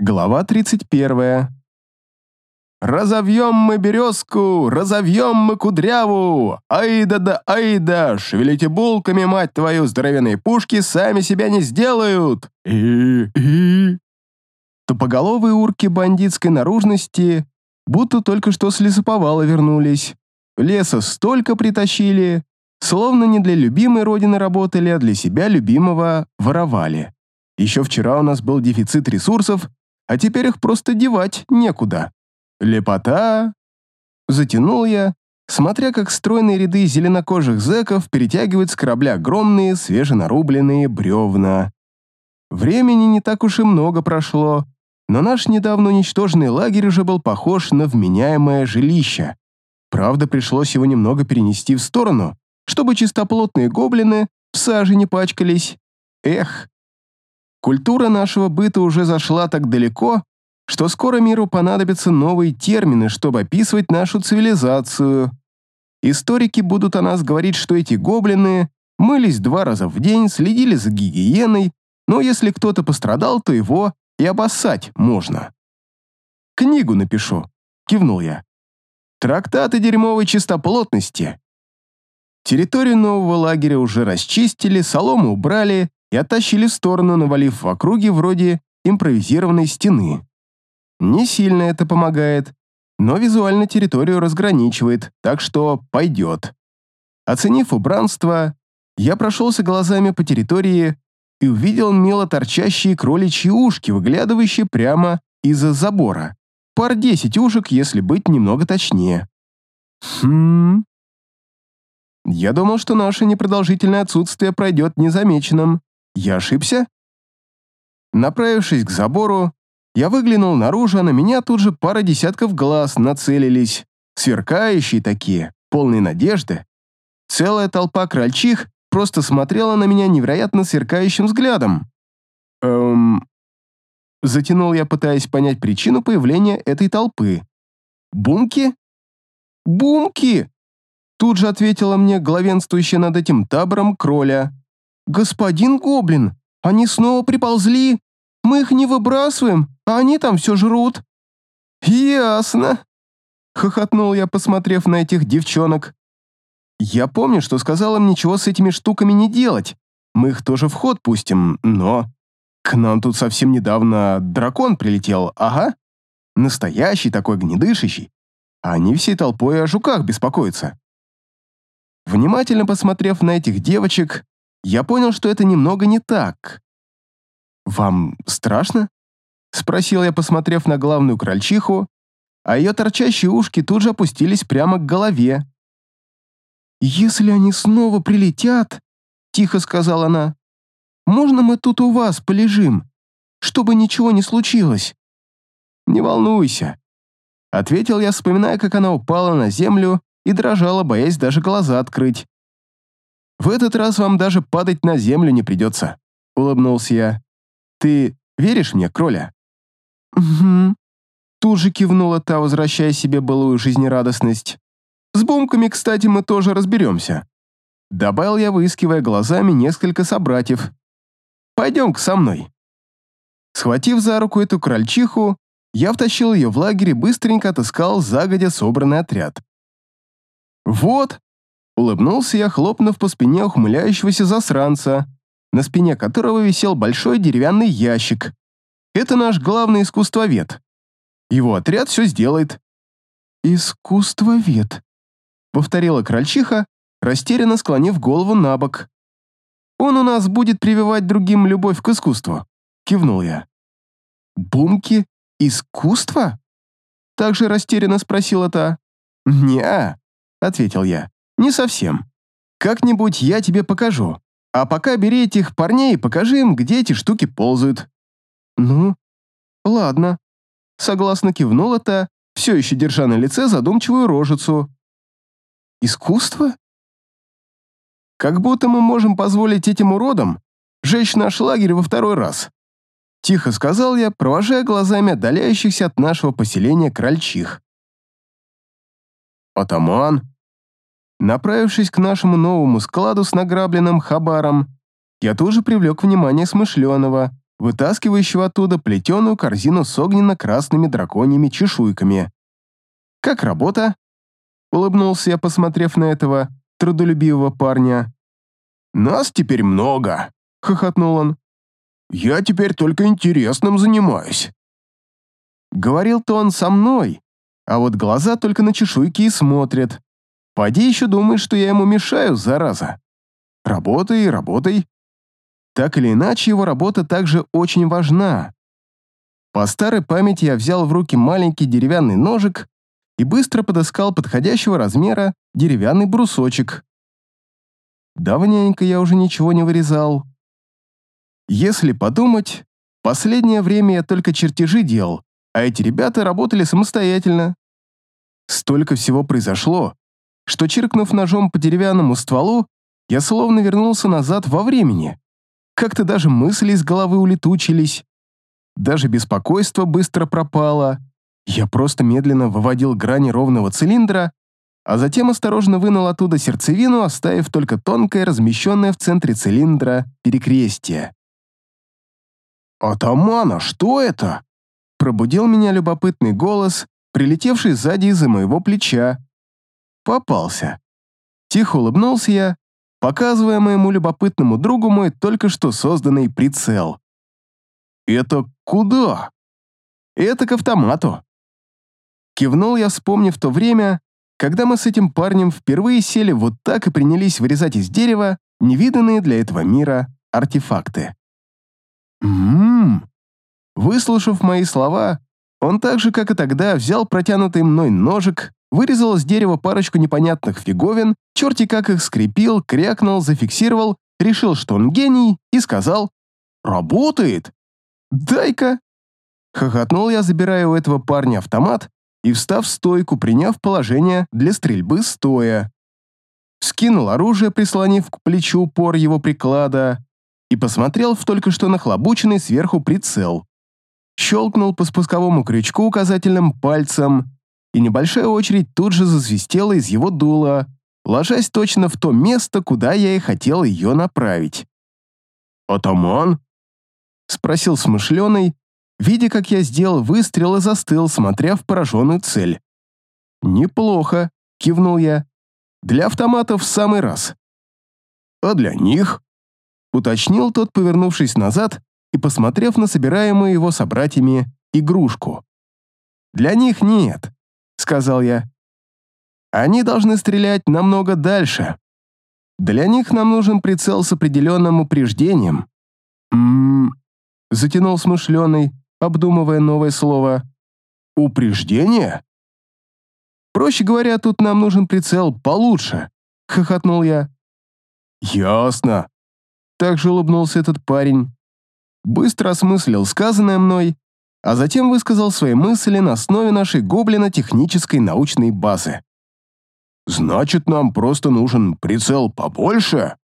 Глава 31. «Разовьем мы березку, разовьем мы кудряву! Айда да айда! Шевелите булками, мать твою, здоровенные пушки сами себя не сделают! и Тупоголовые урки бандитской наружности будто только что с лесоповала вернулись. Леса столько притащили, словно не для любимой родины работали, а для себя любимого воровали. Еще вчера у нас был дефицит ресурсов, а теперь их просто девать некуда. Лепота. Затянул я, смотря как стройные ряды зеленокожих зэков перетягивают с корабля огромные свеженарубленные бревна. Времени не так уж и много прошло, но наш недавно уничтоженный лагерь уже был похож на вменяемое жилище. Правда, пришлось его немного перенести в сторону, чтобы чистоплотные гоблины в саже не пачкались. Эх, Культура нашего быта уже зашла так далеко, что скоро миру понадобятся новые термины, чтобы описывать нашу цивилизацию. Историки будут о нас говорить, что эти гоблины мылись два раза в день, следили за гигиеной, но если кто-то пострадал, то его и обоссать можно. «Книгу напишу», — кивнул я. «Трактаты дерьмовой чистоплотности». Территорию нового лагеря уже расчистили, солому убрали, и оттащили в сторону, навалив в округе вроде импровизированной стены. Не сильно это помогает, но визуально территорию разграничивает, так что пойдет. Оценив убранство, я прошелся глазами по территории и увидел мило торчащие кроличьи ушки, выглядывающие прямо из-за забора. Пар десять ушек, если быть немного точнее. Хм... Я думал, что наше непродолжительное отсутствие пройдет незамеченным, я ошибся? Направившись к забору, я выглянул наружу, а на меня тут же пара десятков глаз нацелились, сверкающие такие, полные надежды. Целая толпа крольчих просто смотрела на меня невероятно сверкающим взглядом. Эм... Затянул я, пытаясь понять причину появления этой толпы. «Бумки?» «Бумки!» Тут же ответила мне главенствующая над этим табором кроля. «Господин Гоблин, они снова приползли. Мы их не выбрасываем, а они там все жрут». «Ясно», — хохотнул я, посмотрев на этих девчонок. «Я помню, что сказал им ничего с этими штуками не делать. Мы их тоже в ход пустим, но...» «К нам тут совсем недавно дракон прилетел, ага. Настоящий такой гнедышащий. Они всей толпой о жуках беспокоятся». Внимательно посмотрев на этих девочек, я понял, что это немного не так. «Вам страшно?» — спросил я, посмотрев на главную крольчиху, а ее торчащие ушки тут же опустились прямо к голове. «Если они снова прилетят», — тихо сказала она, — «можно мы тут у вас полежим, чтобы ничего не случилось?» «Не волнуйся», — ответил я, вспоминая, как она упала на землю и дрожала, боясь даже глаза открыть. В этот раз вам даже падать на землю не придется», — улыбнулся я. «Ты веришь мне, кроля?» «Угу». Тут же кивнула та, возвращая себе былую жизнерадостность. «С бумками, кстати, мы тоже разберемся». Добавил я, выискивая глазами несколько собратьев. «Пойдем-ка со мной». Схватив за руку эту крольчиху, я втащил ее в лагерь и быстренько отыскал загодя собранный отряд. «Вот», Улыбнулся я, хлопнув по спине ухмыляющегося засранца, на спине которого висел большой деревянный ящик. Это наш главный искусствовед. Его отряд все сделает. «Искусствовед», — повторила крольчиха, растерянно склонив голову на бок. «Он у нас будет прививать другим любовь к искусству», — кивнул я. «Бумки? Искусство?» Также растерянно спросила та. «Не-а», ответил я. Не совсем. Как-нибудь я тебе покажу. А пока бери этих парней и покажи им, где эти штуки ползают. Ну, ладно. Согласно кивнула та, все еще держа на лице задумчивую рожицу. Искусство? Как будто мы можем позволить этим уродам жечь наш лагерь во второй раз. Тихо сказал я, провожая глазами отдаляющихся от нашего поселения крольчих. «Атаман!» Направившись к нашему новому складу с награбленным хабаром, я тоже привлек внимание смышленого, вытаскивающего оттуда плетеную корзину с огненно-красными драконьими чешуйками. «Как работа?» — улыбнулся я, посмотрев на этого трудолюбивого парня. «Нас теперь много», — хохотнул он. «Я теперь только интересным занимаюсь». Говорил-то он со мной, а вот глаза только на чешуйки и смотрят. Поди еще думает, что я ему мешаю, зараза. Работай, работай. Так или иначе, его работа также очень важна. По старой памяти я взял в руки маленький деревянный ножик и быстро подыскал подходящего размера деревянный брусочек. Давненько я уже ничего не вырезал. Если подумать, последнее время я только чертежи делал, а эти ребята работали самостоятельно. Столько всего произошло, что, чиркнув ножом по деревянному стволу, я словно вернулся назад во времени. Как-то даже мысли из головы улетучились. Даже беспокойство быстро пропало. Я просто медленно выводил грани ровного цилиндра, а затем осторожно вынул оттуда сердцевину, оставив только тонкое, размещенное в центре цилиндра, перекрестие. «Атамана, что это?» Пробудил меня любопытный голос, прилетевший сзади из-за моего плеча. Попался. Тихо улыбнулся я, показывая моему любопытному другу мой только что созданный прицел. «Это куда?» «Это к автомату». Кивнул я, вспомнив то время, когда мы с этим парнем впервые сели вот так и принялись вырезать из дерева невиданные для этого мира артефакты. «Ммм...» Выслушав мои слова, он так же, как и тогда, взял протянутый мной ножик, вырезал из дерева парочку непонятных фиговин, черти как их скрепил, крякнул, зафиксировал, решил, что он гений, и сказал «Работает! Дай-ка!» Хохотнул я, забирая у этого парня автомат и, встав в стойку, приняв положение для стрельбы стоя. Скинул оружие, прислонив к плечу упор его приклада, и посмотрел в только что нахлобученный сверху прицел щелкнул по спусковому крючку указательным пальцем, и небольшая очередь тут же засвистела из его дула, ложась точно в то место, куда я и хотел ее направить. «Атаман?» — спросил смышленый, видя, как я сделал выстрел и застыл, смотря в пораженную цель. «Неплохо», — кивнул я. «Для автоматов в самый раз». «А для них?» — уточнил тот, повернувшись назад и посмотрев на собираемую его собратьями игрушку. «Для них нет», — сказал я. «Они должны стрелять намного дальше. Для них нам нужен прицел с определенным упреждением». «М-м-м», затянул смышленый, обдумывая новое слово. «Упреждение?» «Проще говоря, тут нам нужен прицел получше», — хохотнул я. «Ясно», — также улыбнулся этот парень быстро осмыслил сказанное мной, а затем высказал свои мысли на основе нашей гоблино-технической научной базы. «Значит, нам просто нужен прицел побольше?»